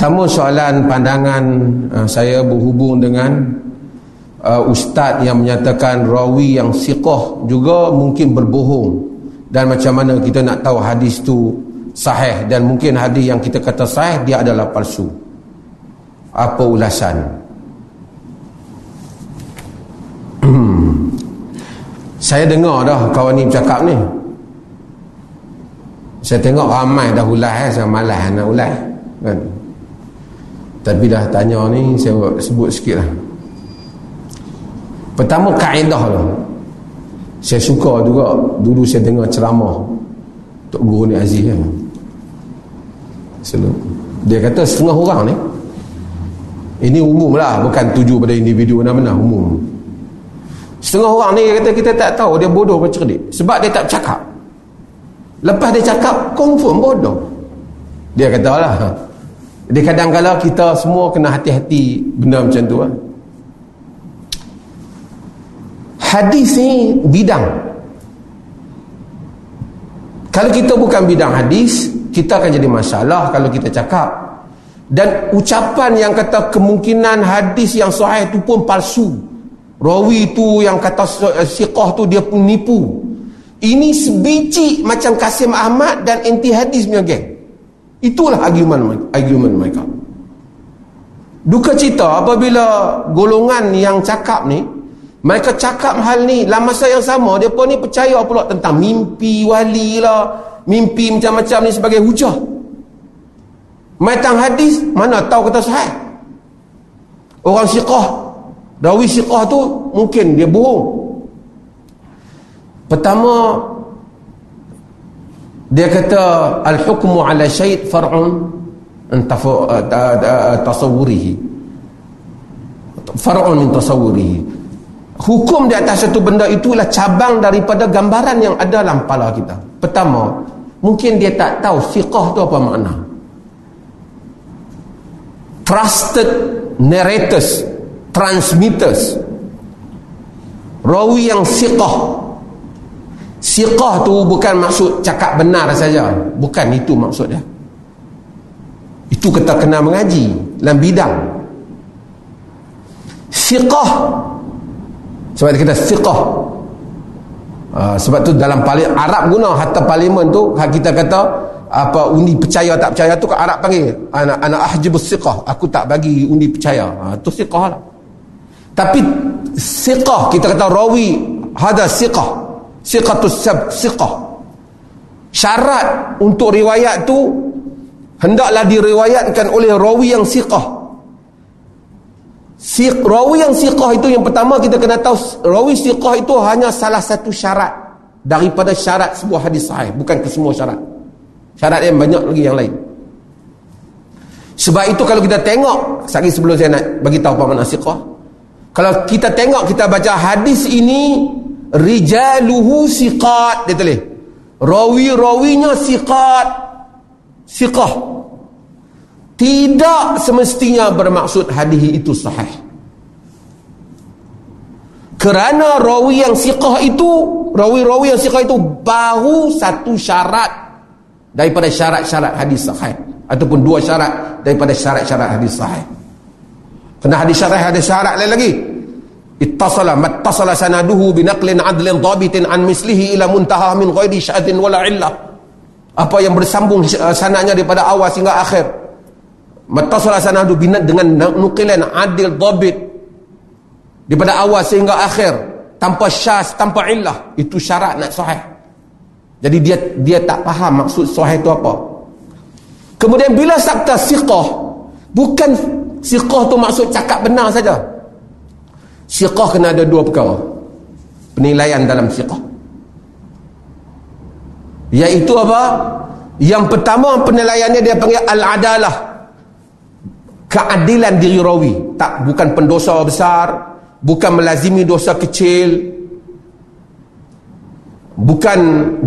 Pertama soalan pandangan uh, saya berhubung dengan uh, ustaz yang menyatakan rawi yang siqah juga mungkin berbohong dan macam mana kita nak tahu hadis tu sahih dan mungkin hadis yang kita kata sahih dia adalah palsu. Apa ulasan? saya dengar dah kawan ni bercakap ni. Saya tengok ramai dah ulas eh, saya malas nak ulas kan. Tapi dah tanya ni Saya sebut sikit lah. Pertama kaedah lah. Saya suka juga Dulu saya dengar ceramah Tok Guru ni Aziz kan. Selalu. Dia kata setengah orang ni Ini umum lah Bukan tuju pada individu mana-mana Umum. Setengah orang ni kata kita tak tahu Dia bodoh atau cerdik Sebab dia tak cakap. Lepas dia cakap Confirm bodoh. Dia kata lah jadi kadang-kadang kita semua kena hati-hati benda macam tu kan. Hadis ni bidang. Kalau kita bukan bidang hadis, kita akan jadi masalah kalau kita cakap. Dan ucapan yang kata kemungkinan hadis yang sahih itu pun palsu. Rawi tu yang kata siqah tu dia pun nipu. Ini sebiji macam Kasim Ahmad dan anti hadis punya geng. Itulah argument argument mereka. Duka cita apabila golongan yang cakap ni mereka cakap hal ni dalam masa yang sama dia pun ni percaya pula tentang mimpi wali lah mimpi macam-macam ni sebagai hujah. Matang hadis mana tahu kata sahih. Orang siqah dawi siqah tu mungkin dia bohong. Pertama dia kata al-hukmu ala syait far'un tasawwurihi. Far'un min tasawwurihi. Hukum di atas satu benda itulah cabang daripada gambaran yang ada dalam kepala kita. Pertama mungkin dia tak tahu fiqah tu apa makna. Trusted narrators transmitters. Rawi yang fiqah Siqah tu bukan maksud cakap benar saja. Bukan itu maksudnya. Itu kita kena mengaji dalam bidang. Siqah. Sebab kita siqah. Uh, sebab tu dalam paling Arab guna hatta parlimen tu kita kata apa undi percaya tak percaya tu Arab panggil ana ana ahjibus siqah aku tak bagi undi percaya ha, tu siqah lah tapi siqah kita kata rawi hada siqah siqatus sab siqah. Syarat untuk riwayat tu hendaklah diriwayatkan oleh rawi yang siqah. Siq, rawi yang siqah itu yang pertama kita kena tahu rawi siqah itu hanya salah satu syarat daripada syarat sebuah hadis sahih bukan ke semua syarat. Syarat yang banyak lagi yang lain. Sebab itu kalau kita tengok sekali sebelum saya nak bagi tahu apa makna siqah kalau kita tengok kita baca hadis ini rijaluhu siqat. Dia tulis rawi-rawinya siqat. Siqah. Tidak semestinya bermaksud hadis itu sahih. Kerana rawi yang siqah itu rawi-rawi yang siqah itu baru satu syarat daripada syarat-syarat hadis sahih. Ataupun dua syarat daripada syarat-syarat hadis sahih. Kena hadis syarat hadis syarat lain lagi ittasala mattasala sanaduhu binaqlin adlin dhabitin an mislihi ila muntaha min ghairi syadin wala illah apa yang bersambung uh, sanadnya daripada awal sehingga akhir. Mattasala sanadu binat dengan nukilan adil dhabit daripada awal sehingga akhir. Tanpa syas tanpa illah. Itu syarat nak sahih. Jadi dia dia tak faham maksud sahih itu apa. Kemudian bila sabta siqah bukan siqah tu maksud cakap benar saja Siqah kena ada dua perkara. Penilaian dalam siqah. Iaitu apa? Yang pertama penilaiannya dia panggil al-adalah. Keadilan diri rawi. Tak, bukan pendosa besar. Bukan melazimi dosa kecil. Bukan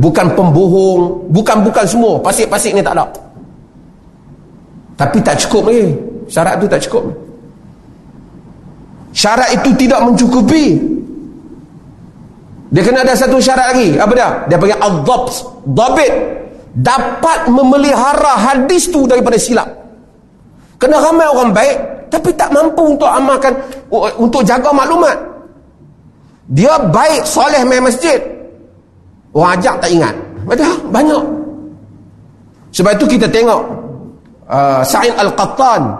bukan pembohong. Bukan-bukan semua. Pasik-pasik ni tak ada. Tapi tak cukup lagi. Syarat tu tak cukup lagi. Syarat itu tidak mencukupi. Dia kena ada satu syarat lagi. Apa dia? Dia panggil al-dhabs. Dhabit. Dapat memelihara hadis tu daripada silap. Kena ramai orang baik tapi tak mampu untuk amalkan untuk jaga maklumat. Dia baik soleh main masjid. Orang ajak tak ingat. Ada banyak. Sebab itu kita tengok uh, Sa'id Al-Qattan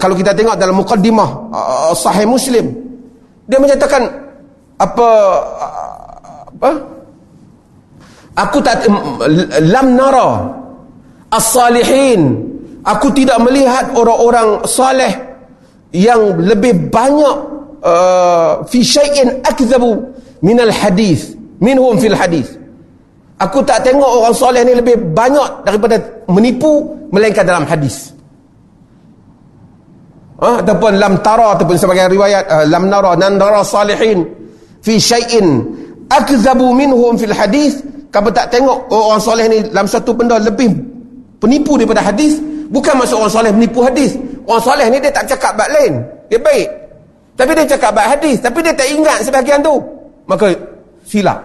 kalau kita tengok dalam mukaddimah uh, Sahih Muslim dia menyatakan apa apa? Aku tak lam nara as-salihin. Aku tidak melihat orang-orang saleh yang lebih banyak uh, fi syai'in akdhabu min al-hadis minhum fil hadis Aku tak tengok orang soleh ni lebih banyak daripada menipu melainkan dalam hadis. Ha? ataupun lam tara ataupun sebagai riwayat uh, lam nara nan nara salihin fi syai'in akzabu minhum fil hadis. Kamu tak tengok orang soleh ni dalam satu benda lebih penipu daripada hadis. Bukan maksud orang soleh menipu hadis. Orang soleh ni dia tak cakap bab lain. Dia baik. Tapi dia cakap bab hadis. Tapi dia tak ingat sebahagian tu. Maka silap.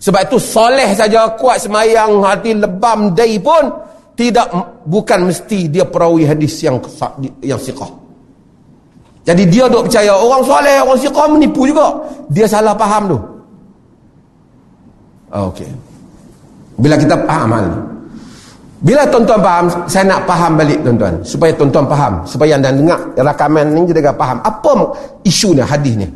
Sebab itu soleh saja kuat semayang hati lebam day pun tidak bukan mesti dia perawi hadis yang yang siqah jadi dia duk percaya orang soleh, orang siqah menipu juga. Dia salah faham tu. Ah, okey. Bila kita faham hal ni. Bila tuan-tuan faham, saya nak faham balik tuan-tuan. Supaya tuan-tuan faham. Supaya anda dengar rakaman ni juga faham. Apa isu ni, hadis ni.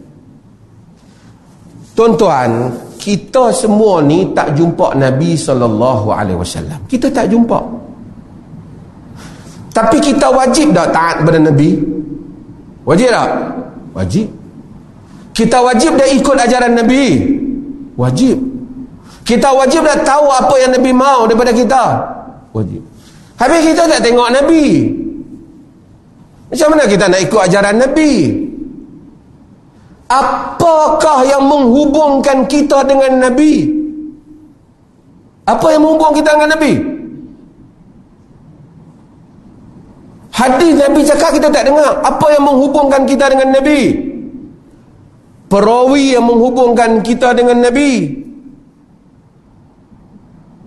Tuan-tuan, kita semua ni tak jumpa Nabi SAW. Kita tak jumpa. Tapi kita wajib tak taat kepada Nabi? Wajib tak? Wajib. Kita wajib dah ikut ajaran Nabi. Wajib. Kita wajib dah tahu apa yang Nabi mau daripada kita. Wajib. Habis kita tak tengok Nabi. Macam mana kita nak ikut ajaran Nabi? Apakah yang menghubungkan kita dengan Nabi? Apa yang menghubungkan kita dengan Nabi? Hadis Nabi cakap kita tak dengar. Apa yang menghubungkan kita dengan Nabi? Perawi yang menghubungkan kita dengan Nabi.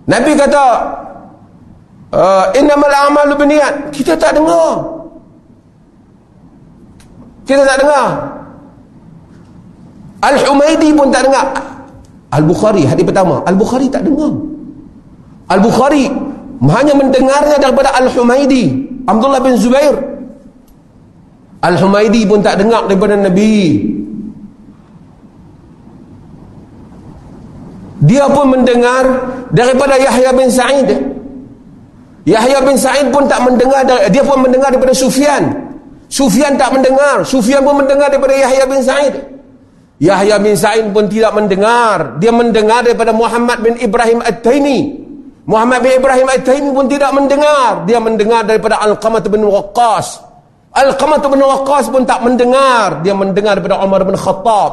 Nabi kata, uh, Innamal amalu biniat. Kita tak dengar. Kita tak dengar. Al-Humaydi pun tak dengar. Al-Bukhari, hadis pertama. Al-Bukhari tak dengar. Al-Bukhari hanya mendengarnya daripada Al-Humaydi. Abdullah bin Zubair. Al-Humaydi pun tak dengar daripada Nabi. Dia pun mendengar daripada Yahya bin Sa'id. Yahya bin Sa'id pun tak mendengar dia pun mendengar daripada Sufyan. Sufyan tak mendengar. Sufyan pun mendengar daripada Yahya bin Sa'id. Yahya bin Sa'id pun tidak mendengar. Dia mendengar daripada Muhammad bin Ibrahim At-Taimi Muhammad bin Ibrahim Al-Taimi pun tidak mendengar. Dia mendengar daripada Al-Qamah bin Waqqas. Al-Qamah bin Waqqas pun tak mendengar. Dia mendengar daripada Umar bin Khattab.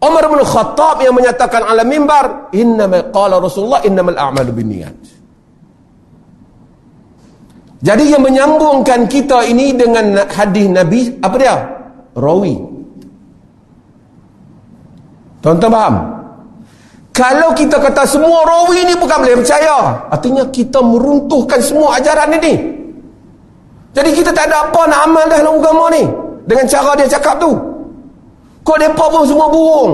Umar bin Khattab yang menyatakan ala mimbar. Innama qala Rasulullah innamal a'malu bin niyat. Jadi yang menyambungkan kita ini dengan hadis Nabi, apa dia? Rawi. Tuan-tuan faham? Kalau kita kata semua rawi ni bukan boleh percaya. Artinya kita meruntuhkan semua ajaran ini. Jadi kita tak ada apa nak amal dalam agama ni. Dengan cara dia cakap tu. Kok mereka pun semua bohong.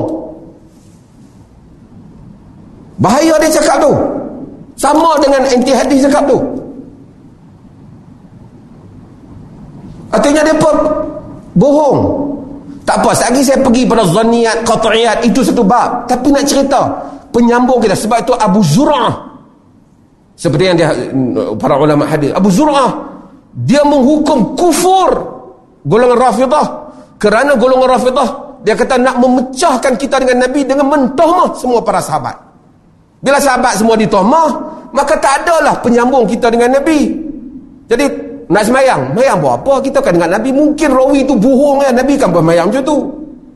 Bahaya dia cakap tu. Sama dengan anti hadis cakap tu. Artinya mereka bohong. Tak apa, lagi saya pergi pada zaniat, qat'iyat, itu satu bab. Tapi nak cerita, penyambung kita. Sebab itu Abu Zur'ah seperti yang dia para ulama hadis Abu Zur'ah dia menghukum kufur golongan Rafidah kerana golongan Rafidah dia kata nak memecahkan kita dengan Nabi dengan mentohmah semua para sahabat. Bila sahabat semua ditohmah maka tak adalah penyambung kita dengan Nabi. Jadi nak semayang? Semayang buat apa? Kita kan dengan Nabi. Mungkin rawi itu bohong ya Nabi kan bermayang macam tu.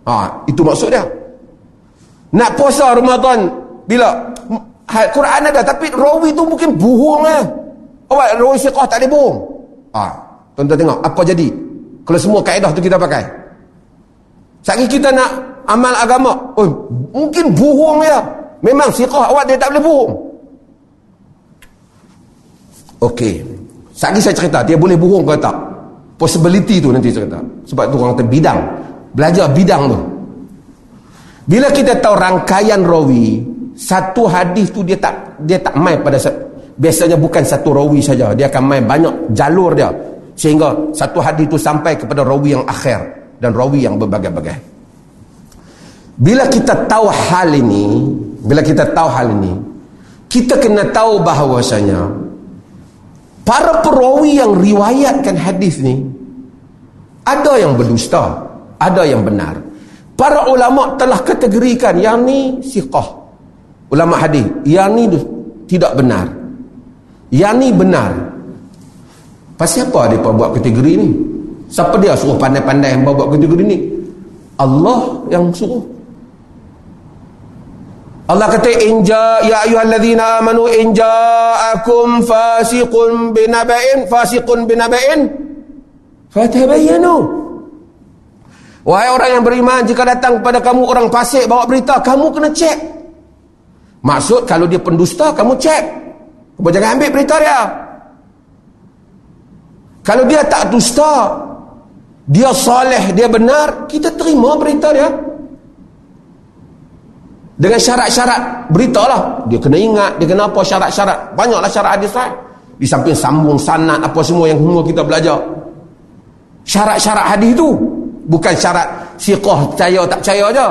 Ha, itu maksud dia. Nak puasa Ramadan bila Quran ada tapi rawi tu mungkin bohong lah. Oh, rawi siqah tak ada bohong. Ah, tuan-tuan tengok apa jadi kalau semua kaedah tu kita pakai. Sekali kita nak amal agama, oh, mungkin bohong ya. Memang siqah awak dia tak boleh bohong. Okey. Sekali saya cerita, dia boleh bohong ke tak? possibility tu nanti kata sebab tu orang kata bidang belajar bidang tu bila kita tahu rangkaian rawi satu hadis tu dia tak dia tak mai pada biasanya bukan satu rawi saja. Dia akan mai banyak jalur dia. Sehingga satu hadis tu sampai kepada rawi yang akhir dan rawi yang berbagai-bagai. Bila kita tahu hal ini bila kita tahu hal ini kita kena tahu bahawasanya para perawi yang riwayatkan hadis ni ada yang berdusta ada yang benar. Para ulama telah kategorikan yang ni siqah ulama hadis yang ni tidak benar. Yang ni benar. Pasal apa dia buat kategori ni? Siapa dia suruh pandai-pandai yang buat kategori ni? Allah yang suruh. Allah kata inja ya ayyuhallazina amanu in ja'akum fasiqun binaba'in fasiqun binaba'in fatabayyanu. Wahai orang yang beriman jika datang kepada kamu orang fasik bawa berita kamu kena cek Maksud kalau dia pendusta kamu cek Kamu jangan ambil berita dia? Kalau dia tak dusta Dia soleh, dia benar Kita terima berita dia. Dengan syarat-syarat beritalah dia kena ingat dia kena apa syarat-syarat. Banyaklah syarat hadis kan di samping sambung sanad apa semua yang semua kita belajar. Syarat-syarat hadis tu bukan syarat siqah percaya tak percaya aja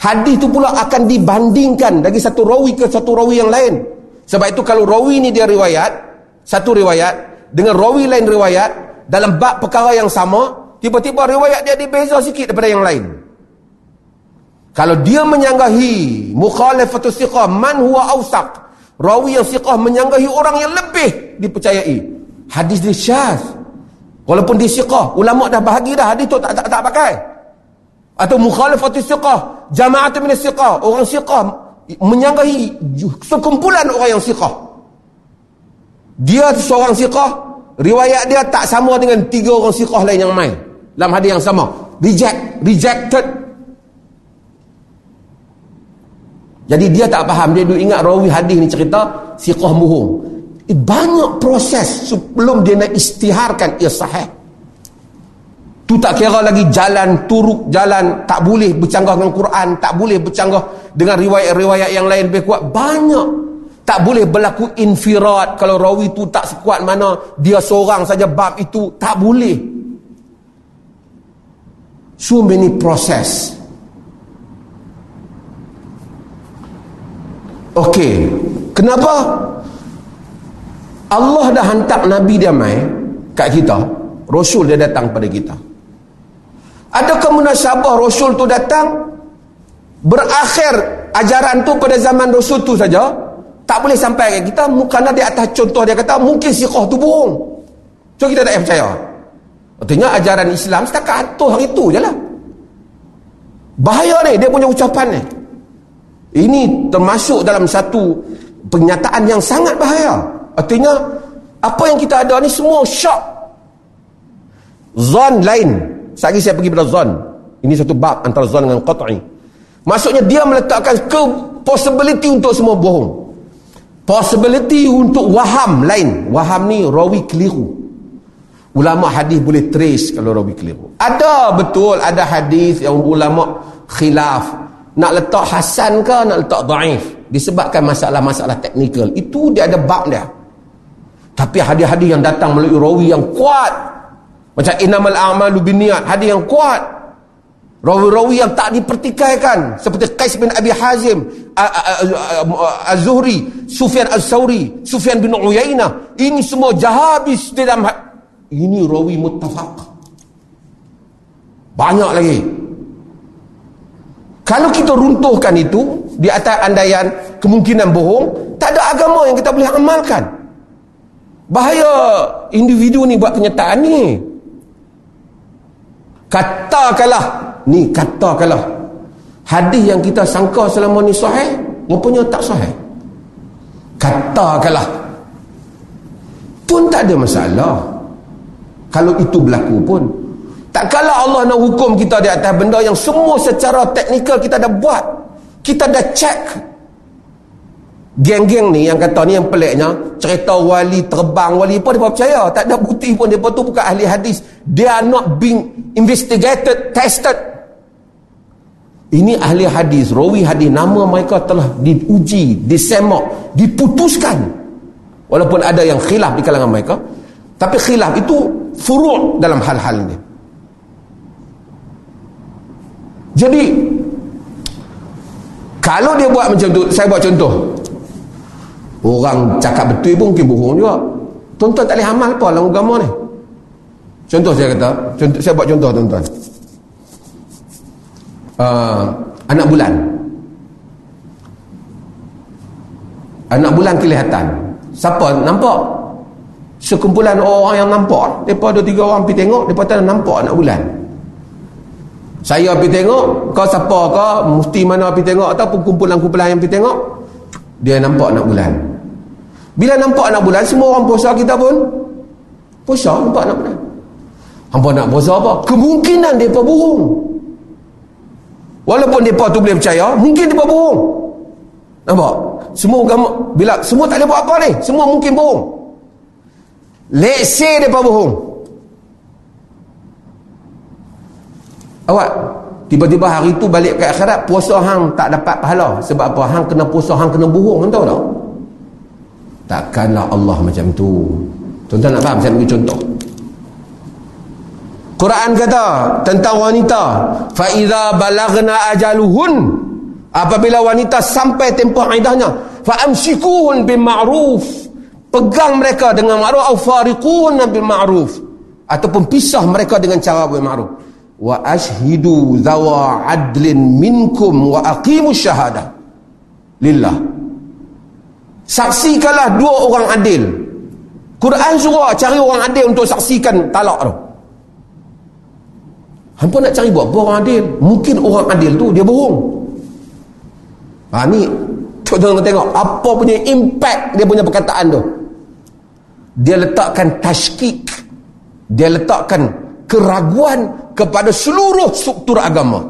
hadis tu pula akan dibandingkan dari satu rawi ke satu rawi yang lain sebab itu kalau rawi ni dia riwayat satu riwayat dengan rawi lain riwayat dalam bab perkara yang sama tiba-tiba riwayat dia dibeza sikit daripada yang lain kalau dia menyanggahi mukhalifatus siqah man huwa awsaq. Rawi yang siqah menyanggahi orang yang lebih dipercayai. Hadis dia syaz. Walaupun dia siqah, ulama dah bahagi dah hadis tu tak tak, tak pakai. Atau mukhalifatus siqah, jama'at min siqah, orang siqah menyanggahi sekumpulan orang yang siqah. Dia seorang siqah, riwayat dia tak sama dengan tiga orang siqah lain yang main dalam hadis yang sama. Reject, rejected Jadi dia tak faham, dia duk ingat rawi hadis ni cerita siqah. Eh, banyak proses sebelum dia nak istiharkan ia sahih. Tu tak kira lagi jalan turuk jalan tak boleh bercanggah dengan Quran, tak boleh bercanggah dengan riwayat-riwayat yang lain lebih kuat. Banyak. Tak boleh berlaku infirat kalau rawi tu tak sekuat mana dia seorang saja bab itu tak boleh. So many process. Okey. Kenapa? Allah dah hantar Nabi dia mai kat kita. Rasul dia datang pada kita. Adakah munasabah Rasul tu datang berakhir ajaran tu pada zaman Rasul tu saja? Tak boleh sampai ke kita kerana di atas contoh dia kata mungkin siqah tu bohong. So kita tak percaya. Artinya ajaran Islam setakat tu hari tu je lah. Bahaya ni dia punya ucapan ni. Ini termasuk dalam satu pernyataan yang sangat bahaya. Artinya, apa yang kita ada ni semua syak. Zon lain. Sekali saya pergi pada zon. Ini satu bab antara zon dengan qat'i. Maksudnya dia meletakkan ke possibility untuk semua bohong. Possibility untuk waham lain. Waham ni rawi keliru. Ulama hadis boleh trace kalau rawi keliru. Ada betul ada hadis yang ulama khilaf nak letak hasan ke nak letak daif disebabkan masalah-masalah teknikal itu dia ada bab dia tapi hadis-hadis yang datang melalui rawi yang kuat macam inamal a'malu binniat hadis yang kuat. Rawi-rawi yang tak dipertikaikan. Seperti Qais bin Abi Hazim Az-Zuhri Sufyan Az-Sawri Sufyan bin Uyainah. Ini semua jahabis dalam ini rawi muttafaq. Banyak lagi. Kalau kita runtuhkan itu di atas andaian kemungkinan bohong, tak ada agama yang kita boleh amalkan. Bahaya. Individu ni buat kenyataan ni. Katakanlah, ni katakanlah. Hadis yang kita sangka selama ni sahih, rupanya tak sahih. Katakanlah. Pun tak ada masalah. Kalau itu berlaku pun, tak kala Allah nak hukum kita di atas benda yang semua secara teknikal kita dah buat. Kita dah check. geng-geng ni yang kata ni yang peliknya cerita wali terbang wali pun dia percaya tak ada bukti pun dia tu bukan ahli hadis are not being investigated tested. Ini ahli hadis rawi hadis. Nama mereka telah diuji disemak diputuskan. Walaupun ada yang khilaf di kalangan mereka tapi khilaf itu furu' dalam hal-hal ini. Jadi kalau dia buat macam tu saya buat contoh. Orang cakap betul pun mungkin bohong juga. Tuan-tuan tak boleh amal apa dalam agama ni. Contoh saya kata, contoh, saya buat contoh tuan-tuan. Uh, anak bulan. Anak bulan kelihatan. Siapa nampak? Sekumpulan orang yang nampak. Mereka ada tiga orang pergi tengok, mereka tak nampak anak bulan. Saya pergi tengok, kau siapa kau, mufti mana pergi tengok, ataupun kumpulan-kumpulan yang pergi tengok, dia nampak anak bulan. Bila nampak anak bulan, semua orang puasa kita pun puasa nampak anak bulan. Hampa nak puasa apa? Kemungkinan mereka bohong. Walaupun mereka tu boleh percaya, mungkin mereka bohong. Nampak? Semua agama, bila semua tak boleh buat apa ni? Semua mungkin bohong. Let's say mereka bohong. Awak, tiba-tiba hari tu balik ke akhirat, puasa hang tak dapat pahala. Sebab apa? Hang kena puasa, hang kena bohong. Tahu tak? Takkanlah Allah macam tu. Tuan-tuan nak faham? Saya bagi contoh. Quran kata tentang wanita, fa iza balagna ajaluhun apabila wanita sampai tempoh iddahnya, fa amsikuhun bil ma'ruf. Pegang mereka dengan ma'ruf au fariquhun bil ma'ruf ataupun pisah mereka dengan cara bil ma'ruf. Wa ashhidu zawa adlin minkum wa aqimus syahadah. Lillah. Saksikanlah dua orang adil. Quran suruh cari orang adil untuk saksikan talak tu. Hampa nak cari buat apa orang adil? Mungkin orang adil tu dia bohong. Ha ni tuan-tuan tengok apa punya impact dia punya perkataan tu. Dia letakkan tashkik. Dia letakkan keraguan kepada seluruh struktur agama.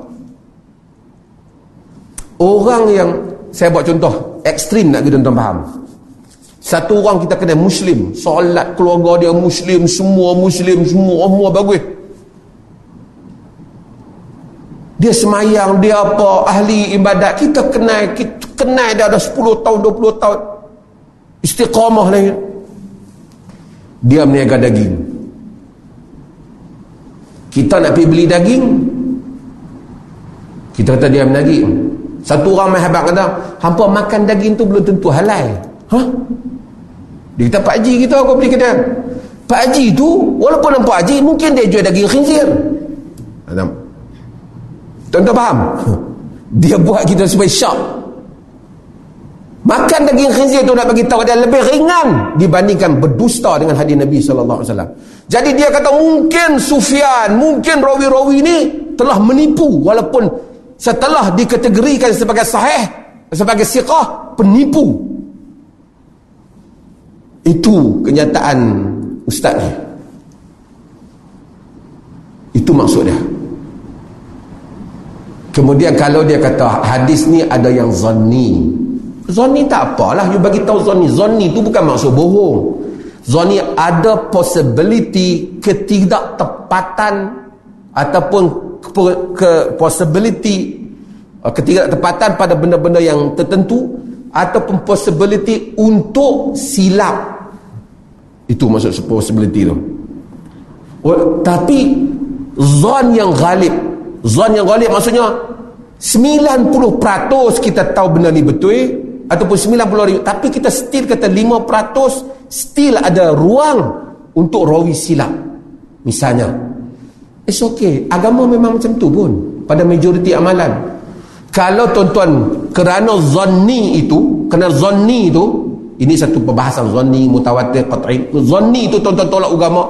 Orang yang saya buat contoh ekstrim nak kita tuan faham satu orang kita kena muslim solat keluarga dia muslim semua muslim semua semua bagus dia semayang dia apa ahli ibadat kita kenal kita kenal dia ada 10 tahun 20 tahun istiqamah lah dia meniaga daging kita nak pergi beli daging kita kata dia menagih satu orang main habak kata, hampa makan daging tu belum tentu halal. Hah? Dia kata, Pak Haji kita aku beli kedai. Pak Haji tu, walaupun nampak Haji, mungkin dia jual daging khinzir. Tuan-tuan faham? Dia buat kita supaya syak. Makan daging khinzir tu nak bagi tahu dia lebih ringan dibandingkan berdusta dengan hadis Nabi sallallahu alaihi wasallam. Jadi dia kata mungkin Sufyan, mungkin rawi-rawi ni telah menipu walaupun setelah dikategorikan sebagai sahih sebagai siqah penipu itu kenyataan ustaz ni itu maksud dia kemudian kalau dia kata hadis ni ada yang zanni. Zanni tak apalah you bagi tahu zanni. Zanni tu bukan maksud bohong. Zanni ada possibility ketidaktepatan ataupun ke, ke possibility uh, ketidaktepatan pada benda-benda yang tertentu ataupun possibility untuk silap. Itu maksud possibility tu. Oh, tapi zon yang ghalib zon yang ghalib maksudnya 90% kita tahu benda ni betul ataupun 90% tapi kita still kata 5% still ada ruang untuk rawi silap misalnya It's okay. Agama memang macam tu pun. Pada majoriti amalan. Kalau tuan-tuan kerana zonni itu, kerana zonni itu, ini satu perbahasan zonni, mutawatir, qat'i. Zonni itu tuan-tuan tolak agama.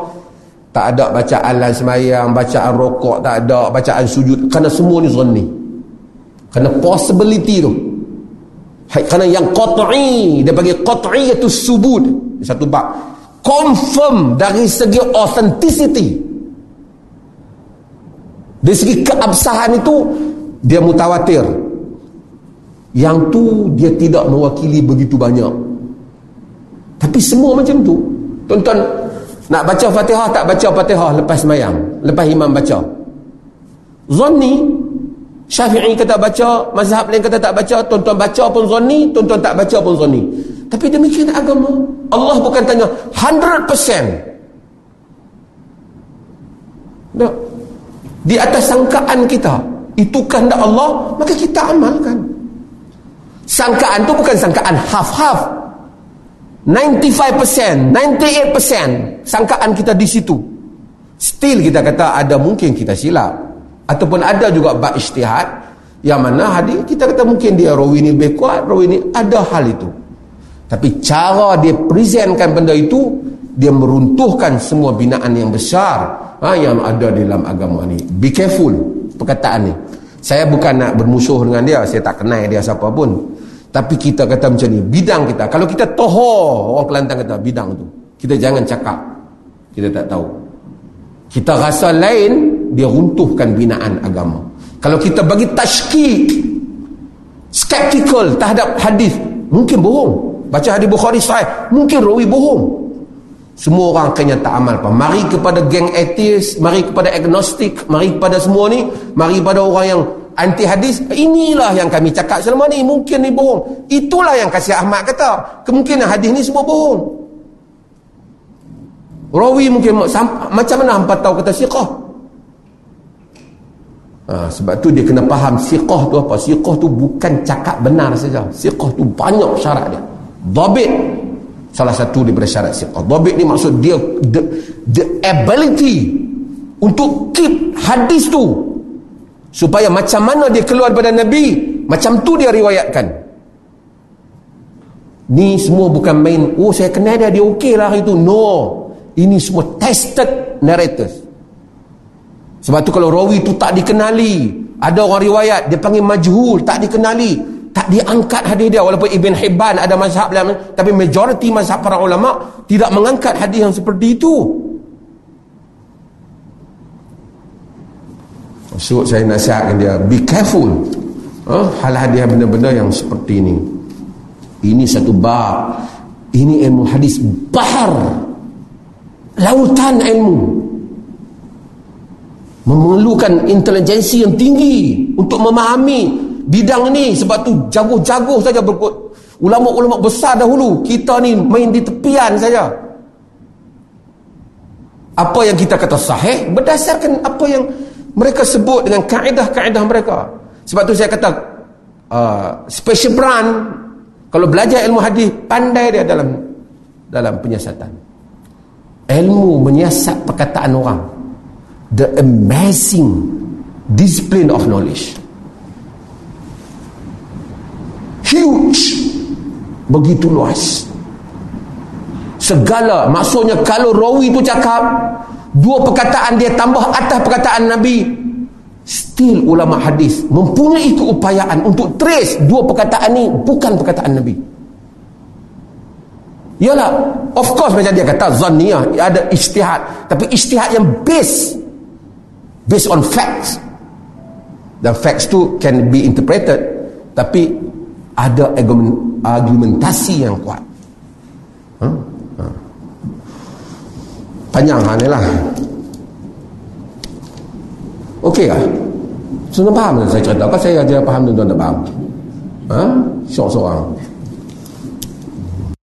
Tak ada bacaan lan semayang, bacaan rokok, tak ada bacaan sujud. Kerana semua ni zonni. Kerana possibility tu. Kerana yang qat'i, dia bagi qat'i itu subud. Satu bab. Confirm dari segi authenticity. Dari segi keabsahan itu dia mutawatir. yang tu dia tidak mewakili begitu banyak tapi semua macam tu tuan-tuan nak baca fatihah tak baca fatihah lepas semayang. Lepas imam baca. Zonni syafi'i kata baca mazhab lain kata tak baca tuan-tuan baca pun zonni tuan-tuan tak baca pun zonni. Tapi demikian agama. Allah bukan tanya 100% tak. Di atas sangkaan kita itu kehendak Allah maka kita amalkan. Sangkaan tu bukan sangkaan half-half 95% 98% sangkaan kita di situ. Still kita kata ada mungkin kita silap. Ataupun ada juga bab ijtihad yang mana hadis kita kata mungkin dia rawi ni lebih kuat rawi ni ada hal itu. Tapi cara dia presentkan benda itu dia meruntuhkan semua binaan yang besar ha, yang ada dalam agama ni. Be careful perkataan ni. Saya bukan nak bermusuh dengan dia saya tak kenal dia siapa pun tapi kita kata macam ni, bidang kita. Kalau kita toho, orang Kelantan kata bidang tu. Kita jangan cakap. Kita tak tahu. Kita rasa lain, dia runtuhkan binaan agama. Kalau kita bagi tashkik, skeptical terhadap hadis, mungkin bohong. Baca hadis Bukhari sahih, mungkin rawi bohong. Semua orang akan tak amal apa. Mari kepada geng atheist, mari kepada agnostik, mari kepada semua ni, mari kepada orang yang anti hadis inilah yang kami cakap selama ni mungkin ni bohong. Itulah yang kasih Ahmad kata kemungkinan hadis ni semua bohong. Rawi mungkin macam mana hampa tahu kata siqah? Ha, sebab tu dia kena faham siqah tu apa? Siqah tu bukan cakap benar saja. Siqah tu banyak syarat dia. Dhabit salah satu daripada syarat siqah. Dhabit ni maksud dia the, the ability untuk keep hadis tu supaya macam mana dia keluar daripada Nabi macam tu dia riwayatkan. Ni semua bukan main oh saya kenal dia dia okey lah itu no. Ini semua tested narrators. Sebab tu kalau rawi tu tak dikenali ada orang riwayat dia panggil majhul tak dikenali tak diangkat hadis dia. Walaupun Ibn Hibban ada mazhab lain tapi majoriti mazhab para ulama tidak mengangkat hadis yang seperti itu So saya nasihatkan dia Be careful. Ha? Hal hadiah benda-benda yang seperti ini. Ini satu bab. Ini ilmu hadis Bahar. Lautan ilmu. Memerlukan intelijensi yang tinggi Untuk memahami Bidang ini Sebab tu jago-jago saja berkut. Ulama-ulama besar dahulu Kita ni main di tepian saja. Apa yang kita kata sahih Berdasarkan apa yang mereka sebut dengan kaedah-kaedah mereka. Sebab tu saya kata uh, special brand kalau belajar ilmu hadis pandai dia dalam dalam penyiasatan. Ilmu menyiasat perkataan orang. The amazing discipline of knowledge. Huge. Begitu luas. Segala maksudnya kalau rawi itu cakap dua perkataan dia tambah atas perkataan Nabi still ulama hadis mempunyai keupayaan untuk trace dua perkataan ni bukan perkataan Nabi Yalah, of course macam dia kata zanniyah, ada ijtihad, tapi ijtihad yang based based on facts. The facts tu can be interpreted, tapi ada argumentasi yang kuat. Huh? Panjang hal ni lah. Okey lah tuan faham saya cerita. Apa saya ajar faham tuan-tuan tak faham? Ha? syok seorang